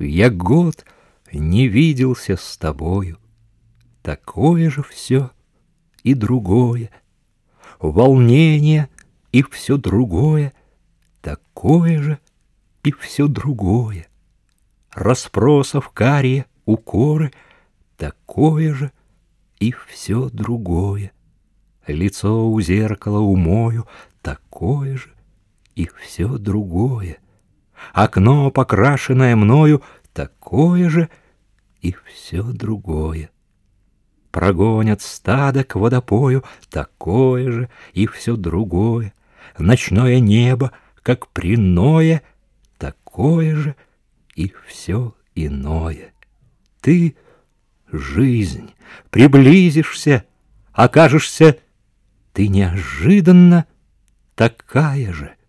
Я год не виделся с тобою. Такое же все и другое. Волнение и все другое. Такое же и все другое. Распросов карие, укоры, Такое же и все другое. Лицо у зеркала умою, Такое же и все другое. Окно, покрашенное мною, такое же и все другое. Прогонят стадо к водопою, такое же и все другое. Ночное небо, как приное, такое же и все иное. Ты — жизнь, приблизишься, окажешься, ты неожиданно такая же —